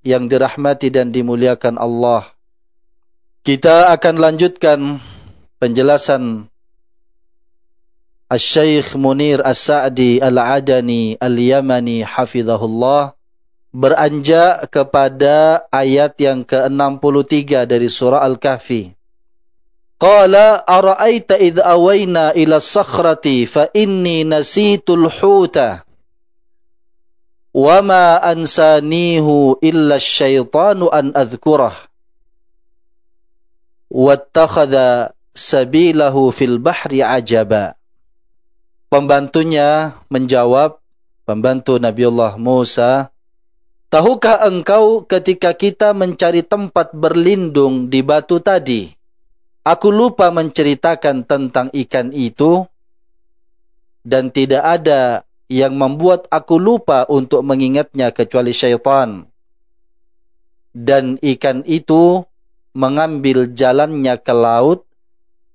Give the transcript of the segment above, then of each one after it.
yang dirahmati dan dimuliakan Allah. Kita akan lanjutkan penjelasan Al-Syeikh Munir As-Sa'di Al-Adani Al-Yamani hafizahullah beranjak kepada ayat yang ke-63 dari surah Al-Kahfi. Qala ara'aita idh awayna ila sakhrati fa inni nasitul huta وَمَا أَنْسَانِيهُ إِلَّا الشَّيْطَانُ أَنْ أَذْكُرَهُ وَاتَّخَذَ سَبِيلَهُ فِي الْبَحْرِ bahri pembantunya menjawab pembantu Nabiullah Musa tahukah engkau ketika kita mencari tempat berlindung di batu tadi? Aku lupa menceritakan tentang ikan itu. Dan tidak ada yang membuat aku lupa untuk mengingatnya kecuali syaitan. Dan ikan itu mengambil jalannya ke laut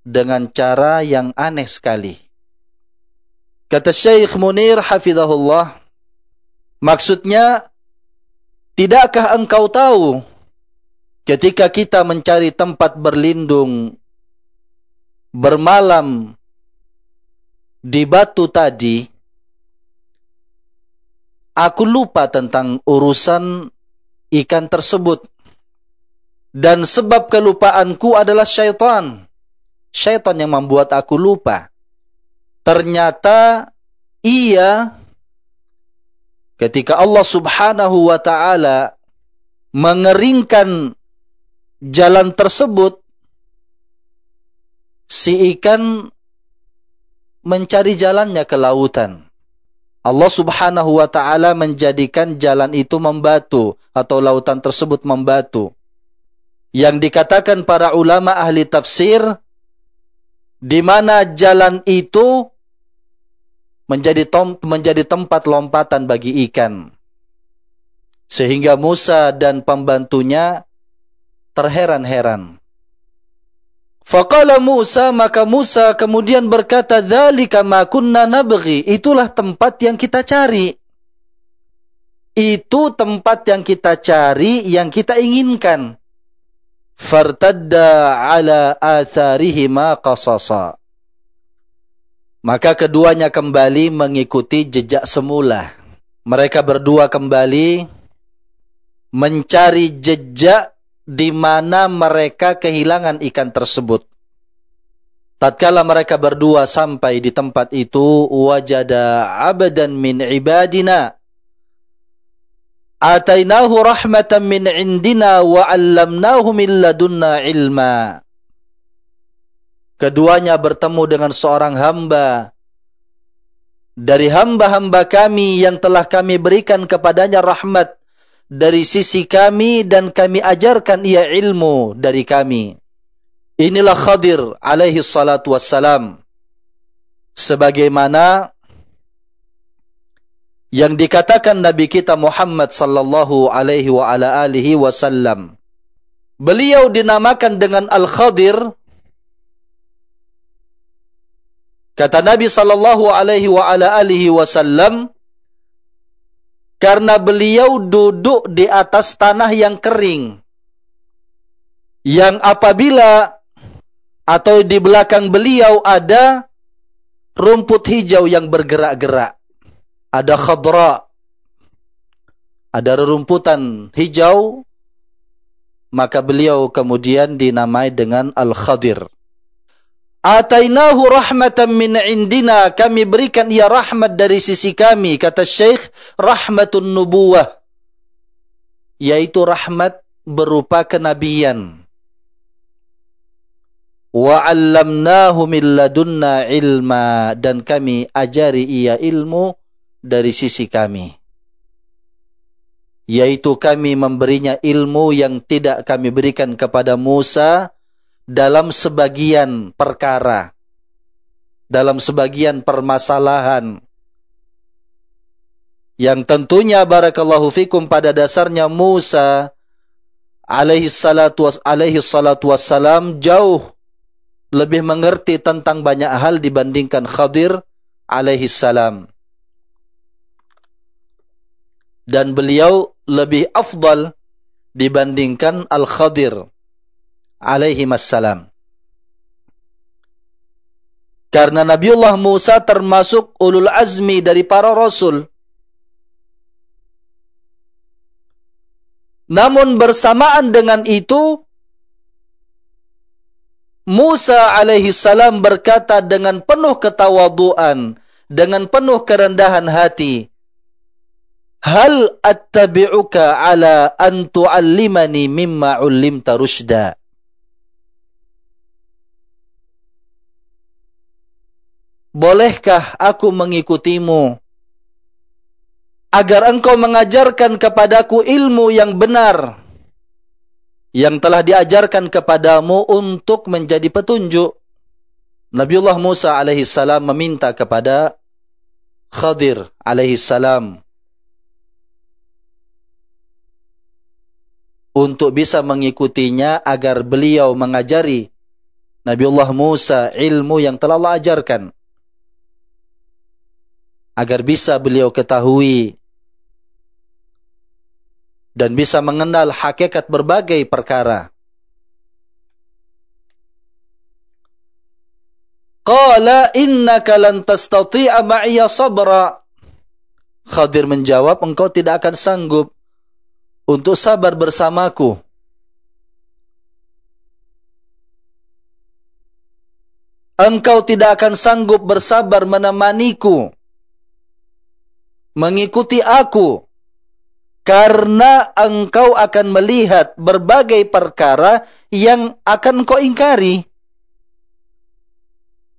dengan cara yang aneh sekali. Kata Syekh Munir hafizahullah, maksudnya tidakkah engkau tahu ketika kita mencari tempat berlindung bermalam di batu tadi, aku lupa tentang urusan ikan tersebut. Dan sebab kelupaanku adalah syaitan. Syaitan yang membuat aku lupa. Ternyata ia ketika Allah subhanahu wa ta'ala mengeringkan jalan tersebut, si ikan mencari jalannya ke lautan. Allah subhanahu wa ta'ala menjadikan jalan itu membatu atau lautan tersebut membatu. Yang dikatakan para ulama ahli tafsir, di mana jalan itu menjadi, tom, menjadi tempat lompatan bagi ikan. Sehingga Musa dan pembantunya terheran-heran. Faqala Musa maka Musa kemudian berkata dzalika ma kunna nabghi itulah tempat yang kita cari itu tempat yang kita cari yang kita inginkan fartadda ala atharihima qasasa. Maka keduanya kembali mengikuti jejak semula. Mereka berdua kembali mencari jejak di mana mereka kehilangan ikan tersebut. Tatkala mereka berdua sampai di tempat itu, wajada abadan min ibadina atainahu rahmatan min indina wa 'allamnahu min ladunna ilma. Keduanya bertemu dengan seorang hamba dari hamba-hamba kami yang telah kami berikan kepadanya rahmat dari sisi kami dan kami ajarkan ia ilmu dari kami. Inilah Khadir alaihi salatu wassalam. Sebagaimana yang dikatakan Nabi kita Muhammad sallallahu alaihi wa ala alihi wasallam. Beliau dinamakan dengan Al-Khadir. Kata Nabi sallallahu alaihi wa ala alihi wasallam karena beliau duduk di atas tanah yang kering. Yang apabila atau di belakang beliau ada rumput hijau yang bergerak-gerak ada khadra, ada rerumputan hijau, maka beliau kemudian dinamai dengan Al-Khadir. Atainahu rahmatan min indina, kami berikan ia rahmat dari sisi kami, kata Syekh, rahmatun nubuwah. Yaitu rahmat berupa kenabian. Wa 'allamnahu min ladunna ilma dan kami ajari ia ilmu dari sisi kami. Yaitu kami memberinya ilmu yang tidak kami berikan kepada Musa dalam sebagian perkara. Dalam sebagian permasalahan. Yang tentunya barakallahu fikum pada dasarnya Musa alaihi salatu, was, alaihi salatu wassalam jauh lebih mengerti tentang banyak hal dibandingkan Khadir alaihi salam dan beliau lebih afdal dibandingkan Al-Khadir alaihi wassalam. Karena Nabiullah Musa termasuk ulul azmi dari para rasul. Namun bersamaan dengan itu Musa alaihi salam berkata dengan penuh ketawaduan, dengan penuh kerendahan hati, Hal attabi'uka ala an tu'allimani mimma 'ullimta rusyda. Bolehkah aku mengikutimu agar engkau mengajarkan kepadaku ilmu yang benar yang telah diajarkan kepadamu untuk menjadi petunjuk. Nabiullah Musa alaihi salam meminta kepada Khadir alaihi salam untuk bisa mengikutinya agar beliau mengajari Nabiullah Musa ilmu yang telah Allah ajarkan. Agar bisa beliau ketahui dan bisa mengenal hakikat berbagai perkara. Qala innaka lan tastati'a ma'iya sabra. Khadir menjawab, engkau tidak akan sanggup untuk sabar bersamaku. Engkau tidak akan sanggup bersabar menemaniku, mengikuti aku, karena engkau akan melihat berbagai perkara yang akan kau ingkari.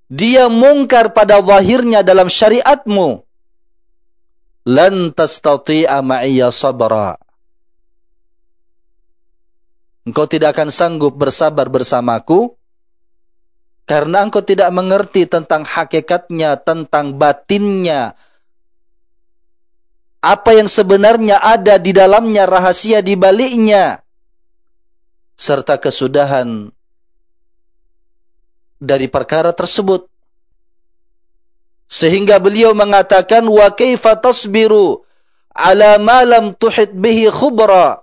Dia mungkar pada zahirnya dalam syariatmu. Lan tastati'a ma'iyya sabra. Engkau tidak akan sanggup bersabar bersamaku karena engkau tidak mengerti tentang hakikatnya, tentang batinnya. Apa yang sebenarnya ada di dalamnya, rahasia di baliknya. Serta kesudahan dari perkara tersebut. Sehingga beliau mengatakan, wa kaifa tasbiru ala ma lam tuhit bihi khubra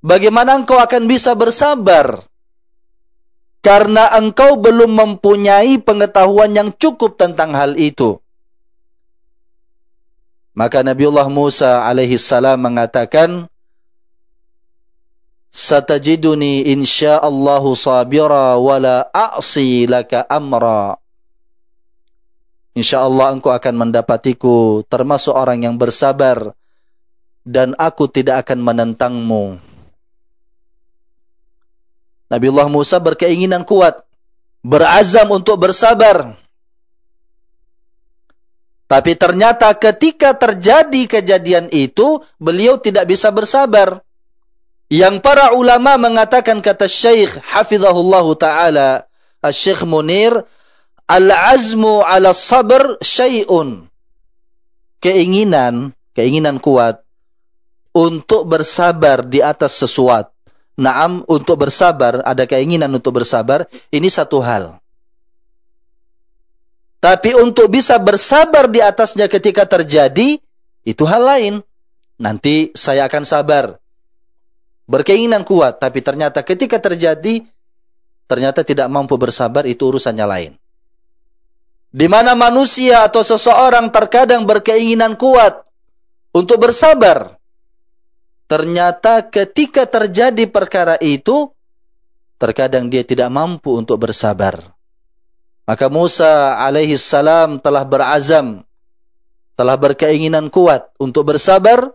Bagaimana engkau akan bisa bersabar? Karena engkau belum mempunyai pengetahuan yang cukup tentang hal itu. Maka Nabiullah Musa alaihi salam mengatakan, Satajiduni insyaallahu sabira wala a'si laka amra. Insyaallah engkau akan mendapatiku termasuk orang yang bersabar dan aku tidak akan menentangmu. Nabiullah Musa berkeinginan kuat, berazam untuk bersabar. Tapi ternyata ketika terjadi kejadian itu, beliau tidak bisa bersabar. Yang para ulama mengatakan kata Syekh Hafizahullah Ta'ala, Syekh Munir, Al-azmu ala sabr syai'un. Keinginan, keinginan kuat untuk bersabar di atas sesuatu Naam untuk bersabar, ada keinginan untuk bersabar, ini satu hal. Tapi untuk bisa bersabar di atasnya ketika terjadi, itu hal lain. Nanti saya akan sabar. Berkeinginan kuat, tapi ternyata ketika terjadi, ternyata tidak mampu bersabar, itu urusannya lain. Di mana manusia atau seseorang terkadang berkeinginan kuat untuk bersabar, Ternyata ketika terjadi perkara itu, terkadang dia tidak mampu untuk bersabar. Maka Musa alaihi salam telah berazam, telah berkeinginan kuat untuk bersabar,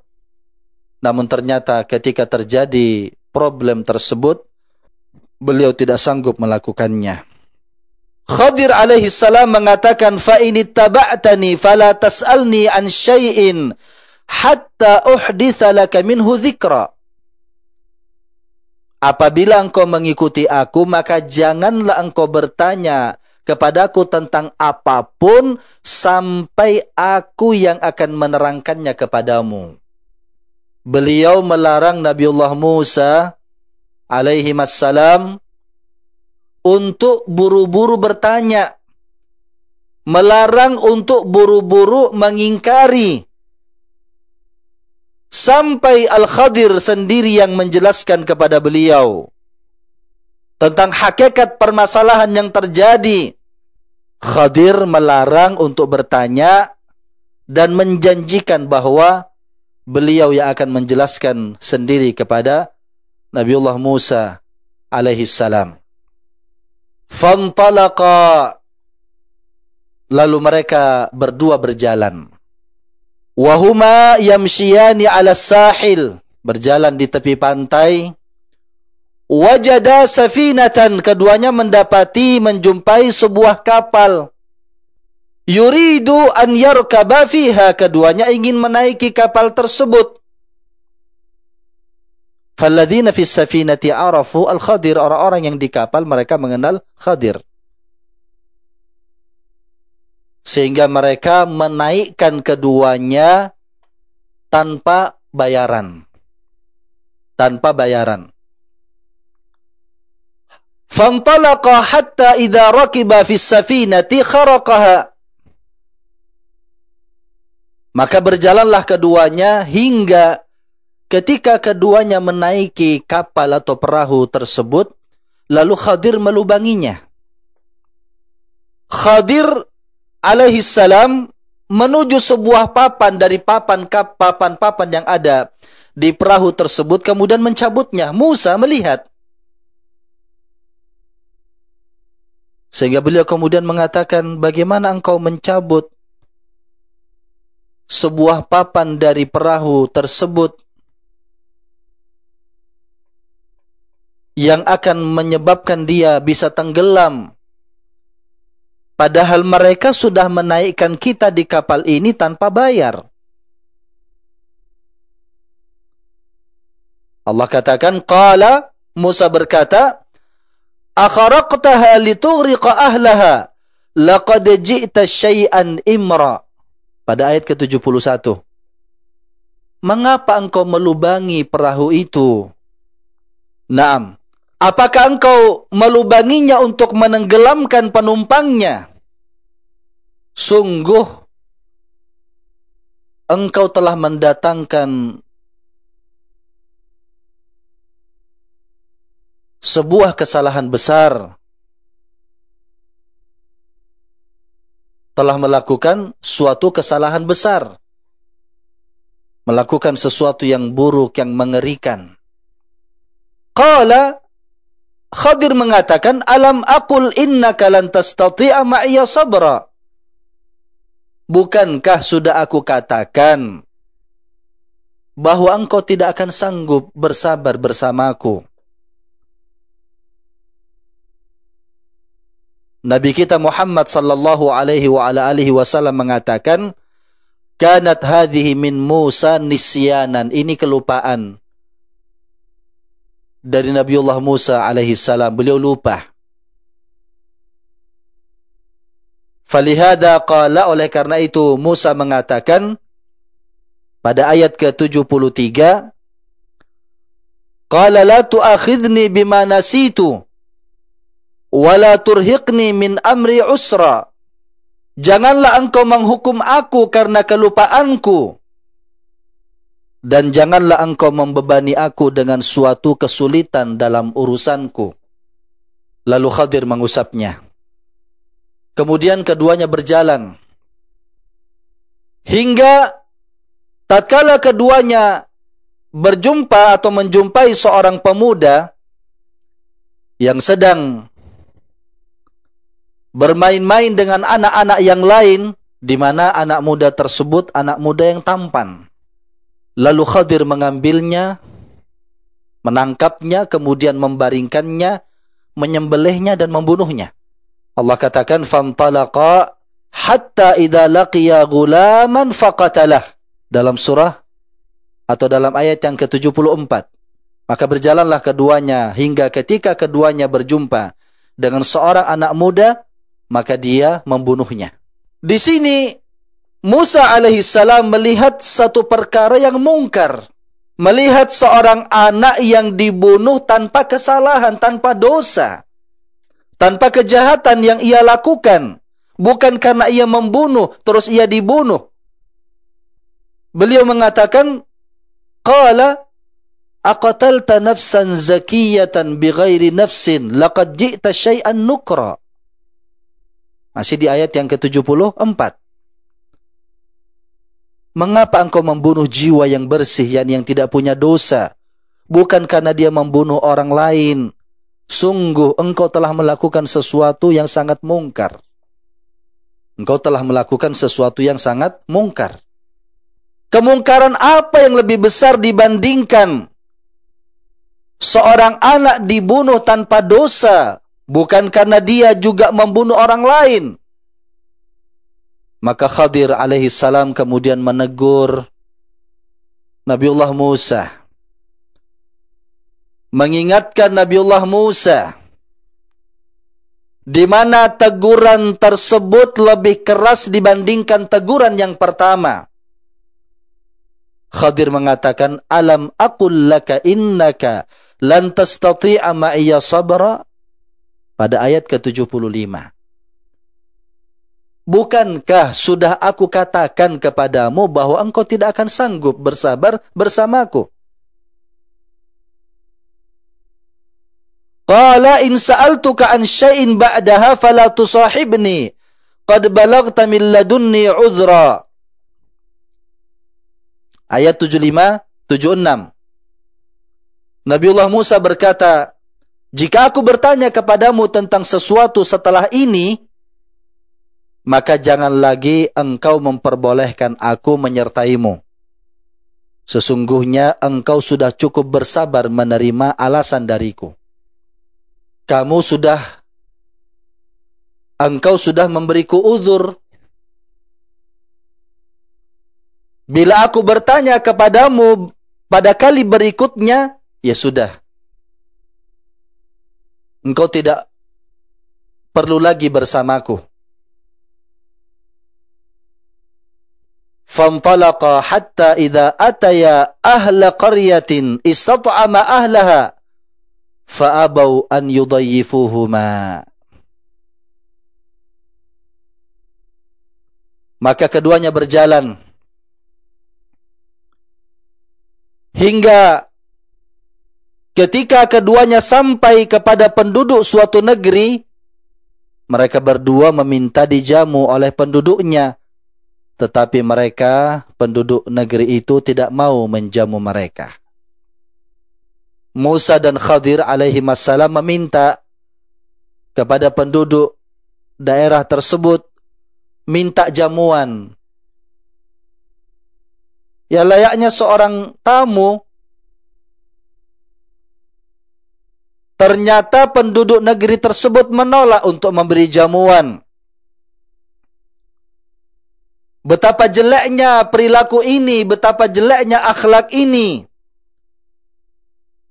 namun ternyata ketika terjadi problem tersebut, beliau tidak sanggup melakukannya. Khadir alaihi salam mengatakan, fa taba'tani fala tas'alni an syai'in hatta uhditha laka minhu dhikra. Apabila engkau mengikuti aku, maka janganlah engkau bertanya kepadaku tentang apa pun sampai aku yang akan menerangkannya kepadamu. Beliau melarang Nabiullah Musa alaihi wassalam untuk buru-buru bertanya. Melarang untuk buru-buru mengingkari Sampai Al-Khadir sendiri yang menjelaskan kepada beliau tentang hakikat permasalahan yang terjadi. Khadir melarang untuk bertanya dan menjanjikan bahwa beliau yang akan menjelaskan sendiri kepada Nabiullah Musa alaihi salam. Fantalaqa lalu mereka berdua berjalan. Wahuma yamshiyani ala sahil. Berjalan di tepi pantai. Wajada safinatan. Keduanya mendapati, menjumpai sebuah kapal. Yuridu an yarkaba fiha. Keduanya ingin menaiki kapal tersebut. Falladzina fis safinati arafu al-khadir. Orang-orang yang di kapal mereka mengenal khadir. Sehingga mereka menaikkan keduanya tanpa bayaran. Tanpa bayaran. Fantalaqa hatta idza rakiba fis safinati kharaqaha. Maka berjalanlah keduanya hingga ketika keduanya menaiki kapal atau perahu tersebut, lalu Khadir melubanginya. Khadir alaihi salam menuju sebuah papan dari papan papan-papan yang ada di perahu tersebut kemudian mencabutnya. Musa melihat. Sehingga beliau kemudian mengatakan, bagaimana engkau mencabut sebuah papan dari perahu tersebut yang akan menyebabkan dia bisa tenggelam Padahal mereka sudah menaikkan kita di kapal ini tanpa bayar. Allah katakan, Qala, Musa berkata, Akharaqtaha litughriqa ahlaha, laqad ji'ta syai'an imra. Pada ayat ke-71. Mengapa engkau melubangi perahu itu? Naam. Apakah engkau melubanginya untuk menenggelamkan penumpangnya? Sungguh engkau telah mendatangkan sebuah kesalahan besar telah melakukan suatu kesalahan besar melakukan sesuatu yang buruk yang mengerikan. Qala Khadir mengatakan alam aqul innaka lan tastati'a ma'iya sabra? Bukankah sudah aku katakan bahwa engkau tidak akan sanggup bersabar bersamaku Nabi kita Muhammad sallallahu alaihi wa ala alihi wasallam mengatakan kanat hadhihi min Musa nisyanan. Ini kelupaan dari Nabiullah Musa alaihi salam. Beliau lupa. Falihada qala oleh karena itu Musa mengatakan pada ayat ke-73 Qala la tu'akhidni bima nasitu wala turhiqni min amri usra. Janganlah engkau menghukum aku karena kelupaanku. Dan janganlah engkau membebani aku dengan suatu kesulitan dalam urusanku. Lalu Khadir mengusapnya. Kemudian keduanya berjalan. Hingga tatkala keduanya berjumpa atau menjumpai seorang pemuda yang sedang bermain-main dengan anak-anak yang lain di mana anak muda tersebut anak muda yang tampan. Lalu Khadir mengambilnya, menangkapnya, kemudian membaringkannya, menyembelihnya dan membunuhnya. Allah katakan fantalaqa hatta idza laqiya ghulaman faqatalah dalam surah atau dalam ayat yang ke-74. Maka berjalanlah keduanya hingga ketika keduanya berjumpa dengan seorang anak muda maka dia membunuhnya. Di sini Musa alaihissalam melihat satu perkara yang mungkar. Melihat seorang anak yang dibunuh tanpa kesalahan, tanpa dosa. Tanpa kejahatan yang ia lakukan. Bukan karena ia membunuh, terus ia dibunuh. Beliau mengatakan, Qala, Aqatalta nafsan zakiyatan bighairi nafsin, laqad ji'ta syai'an nukra. Masih di ayat yang ke-74. Mengapa engkau membunuh jiwa yang bersih yang, yang tidak punya dosa? Bukan karena dia membunuh orang lain. Sungguh engkau telah melakukan sesuatu yang sangat mungkar. Engkau telah melakukan sesuatu yang sangat mungkar. Kemungkaran apa yang lebih besar dibandingkan seorang anak dibunuh tanpa dosa bukan karena dia juga membunuh orang lain. Maka Khadir alaihi salam kemudian menegur Nabiullah Musa. Mengingatkan Nabiullah Musa di mana teguran tersebut lebih keras dibandingkan teguran yang pertama. Khadir mengatakan, Alam akul laka innaka lan tastati'a ma'iya sabra pada ayat ke-75. Bukankah sudah aku katakan kepadamu bahwa engkau tidak akan sanggup bersabar bersamaku? Qala in sa'altuka an syai'in ba'daha fala tusahibni. Qad balagta min ladunni uzra. Ayat 75, 76. Nabiullah Musa berkata, jika aku bertanya kepadamu tentang sesuatu setelah ini, maka jangan lagi engkau memperbolehkan aku menyertaimu. Sesungguhnya engkau sudah cukup bersabar menerima alasan dariku. Kamu sudah engkau sudah memberiku uzur. Bila aku bertanya kepadamu pada kali berikutnya, ya sudah, engkau tidak perlu lagi bersamaku. فانطلق حتى إذا أتيا أهل قرية استطعم أهلها فأبوا أن يضيفوهما Maka keduanya berjalan hingga Ketika keduanya sampai kepada penduduk suatu negeri, mereka berdua meminta dijamu oleh penduduknya. Tetapi mereka, penduduk negeri itu tidak mau menjamu mereka. Musa dan Khadir alaihi wassalam meminta kepada penduduk daerah tersebut minta jamuan. Ya layaknya seorang tamu Ternyata penduduk negeri tersebut menolak untuk memberi jamuan. Betapa jeleknya perilaku ini, betapa jeleknya akhlak ini.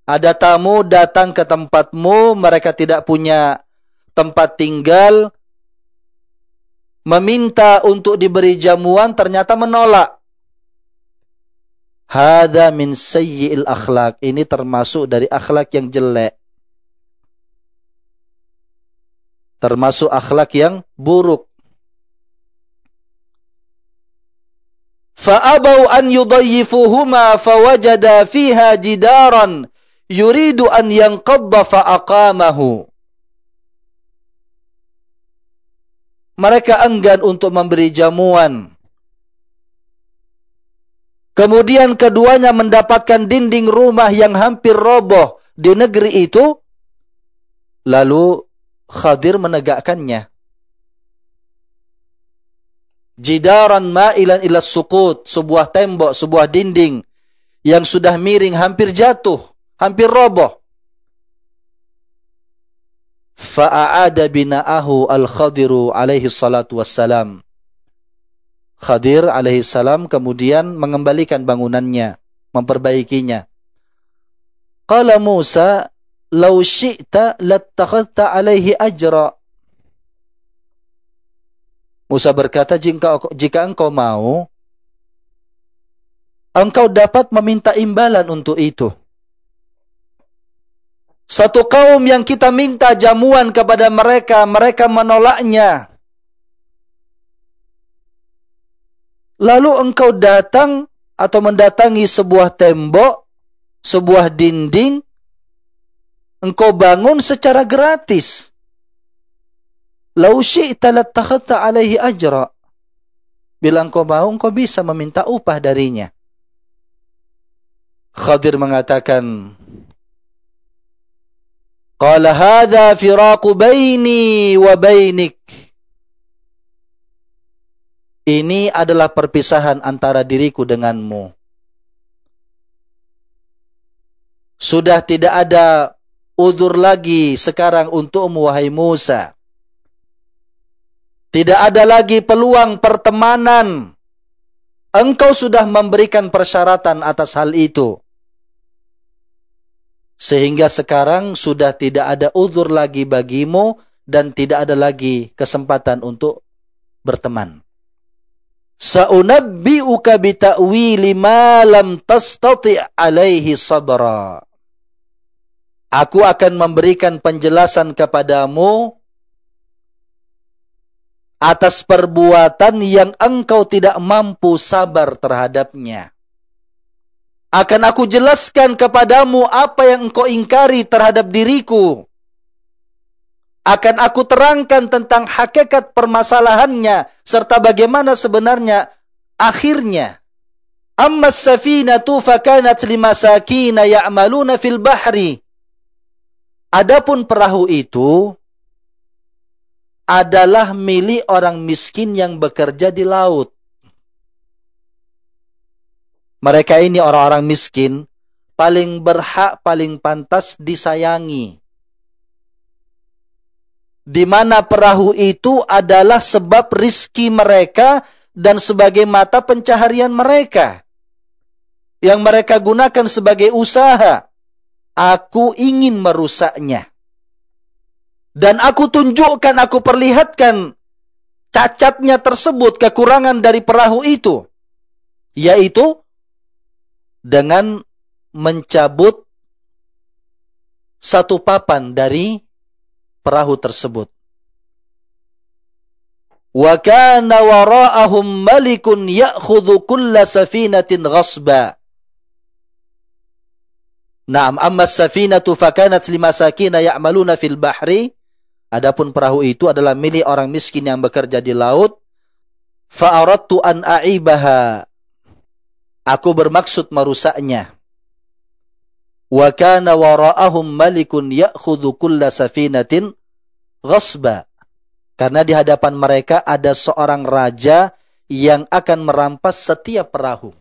Ada tamu datang ke tempatmu, mereka tidak punya tempat tinggal, meminta untuk diberi jamuan, ternyata menolak. Hada min sayyi'il akhlak. Ini termasuk dari akhlak yang jelek. Termasuk akhlak yang buruk. Fa'abau an yudayyifuhuma fawajada fiha jidaran yuridu an yanqadda fa'aqamahu. Mereka enggan untuk memberi jamuan. Kemudian keduanya mendapatkan dinding rumah yang hampir roboh di negeri itu. Lalu Khadir menegakkannya. Jidaran ma'ilan ila sukut, sebuah tembok, sebuah dinding yang sudah miring hampir jatuh, hampir roboh. Fa'aada bina'ahu al-Khadiru alaihi salatu wassalam. Khadir alaihi salam kemudian mengembalikan bangunannya, memperbaikinya. Qala Musa lau syi'ta lattakhadta alaihi ajra. Musa berkata, jika, jika engkau mau, engkau dapat meminta imbalan untuk itu. Satu kaum yang kita minta jamuan kepada mereka, mereka menolaknya. Lalu engkau datang atau mendatangi sebuah tembok, sebuah dinding, engkau bangun secara gratis. Lau syi'ta lattakhadta alaihi ajra. Bila engkau mau, engkau bisa meminta upah darinya. Khadir mengatakan, Qala hadha firaqu baini wa bainik. Ini adalah perpisahan antara diriku denganmu. Sudah tidak ada udur lagi sekarang untukmu wahai Musa. Tidak ada lagi peluang pertemanan. Engkau sudah memberikan persyaratan atas hal itu. Sehingga sekarang sudah tidak ada udur lagi bagimu dan tidak ada lagi kesempatan untuk berteman. Sa'unabbi'uka bita'wili ma lam tastati' alaihi sabra. Aku akan memberikan penjelasan kepadamu atas perbuatan yang engkau tidak mampu sabar terhadapnya. Akan aku jelaskan kepadamu apa yang engkau ingkari terhadap diriku. Akan aku terangkan tentang hakikat permasalahannya serta bagaimana sebenarnya akhirnya. Amma as-safinatu fakanat limasakina ya'maluna fil bahri Adapun perahu itu adalah milik orang miskin yang bekerja di laut. Mereka ini orang-orang miskin paling berhak, paling pantas disayangi. Di mana perahu itu adalah sebab rizki mereka dan sebagai mata pencaharian mereka. Yang mereka gunakan sebagai usaha Aku ingin merusaknya. Dan aku tunjukkan, aku perlihatkan cacatnya tersebut, kekurangan dari perahu itu. Yaitu dengan mencabut satu papan dari perahu tersebut. Wa kana wara'ahum malikun ya'khudhu kulla safinatin ghasba. Naam amma safinatu fakanat limasakina ya'maluna fil bahri. Adapun perahu itu adalah milik orang miskin yang bekerja di laut. Fa'aradtu an a'ibaha. Aku bermaksud merusaknya. Wa kana wara'ahum malikun ya'khudhu kulla safinatin ghasba. Karena di hadapan mereka ada seorang raja yang akan merampas setiap perahu.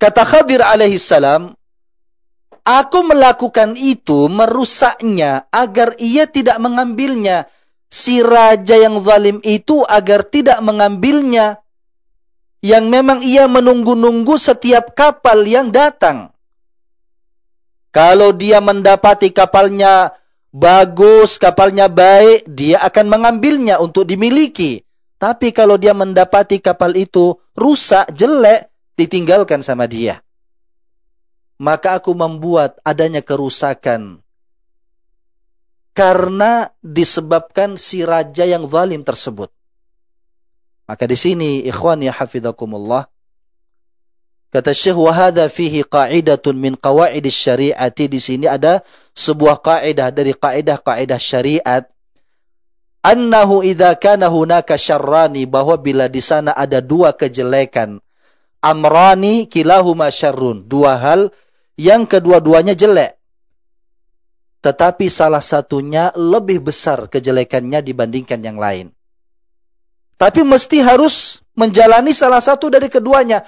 Kata Khadir alaihi salam, Aku melakukan itu merusaknya agar ia tidak mengambilnya. Si raja yang zalim itu agar tidak mengambilnya. Yang memang ia menunggu-nunggu setiap kapal yang datang. Kalau dia mendapati kapalnya bagus, kapalnya baik, dia akan mengambilnya untuk dimiliki. Tapi kalau dia mendapati kapal itu rusak, jelek, ditinggalkan sama dia maka aku membuat adanya kerusakan. Karena disebabkan si raja yang zalim tersebut. Maka di sini ikhwan ya hafizakumullah kata Syekh wa hadha fihi qa'idatun min qawaid syariati. Di sini ada sebuah kaidah dari kaidah-kaidah syariat. Annahu idza kana hunaka syarrani bahwa bila di sana ada dua kejelekan. Amrani kilahuma syarrun dua hal yang kedua-duanya jelek. Tetapi salah satunya lebih besar kejelekannya dibandingkan yang lain. Tapi mesti harus menjalani salah satu dari keduanya.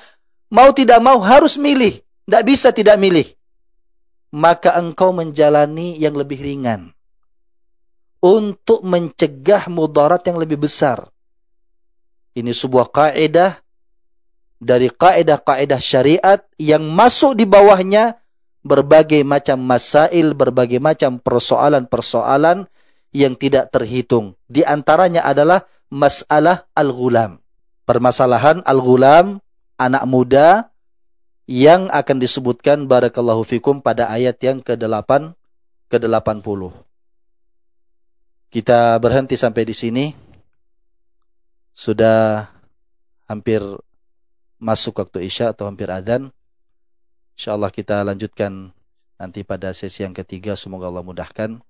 Mau tidak mau harus milih. Tidak bisa tidak milih. Maka engkau menjalani yang lebih ringan. Untuk mencegah mudarat yang lebih besar. Ini sebuah kaidah dari kaidah-kaidah syariat yang masuk di bawahnya berbagai macam masail, berbagai macam persoalan-persoalan yang tidak terhitung. Di antaranya adalah masalah al-ghulam. Permasalahan al-ghulam, anak muda, yang akan disebutkan barakallahu fikum pada ayat yang ke-8 ke-80. Kita berhenti sampai di sini. Sudah hampir masuk waktu Isya atau hampir azan. InsyaAllah kita lanjutkan nanti pada sesi yang ketiga. Semoga Allah mudahkan.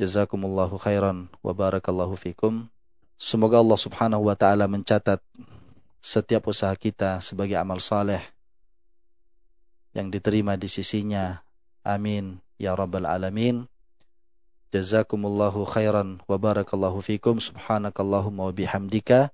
Jazakumullahu khairan wa barakallahu fikum. Semoga Allah subhanahu wa ta'ala mencatat setiap usaha kita sebagai amal saleh yang diterima di sisinya. Amin. Ya Rabbal Alamin. Jazakumullahu khairan wa barakallahu fikum. Subhanakallahumma wa bihamdika.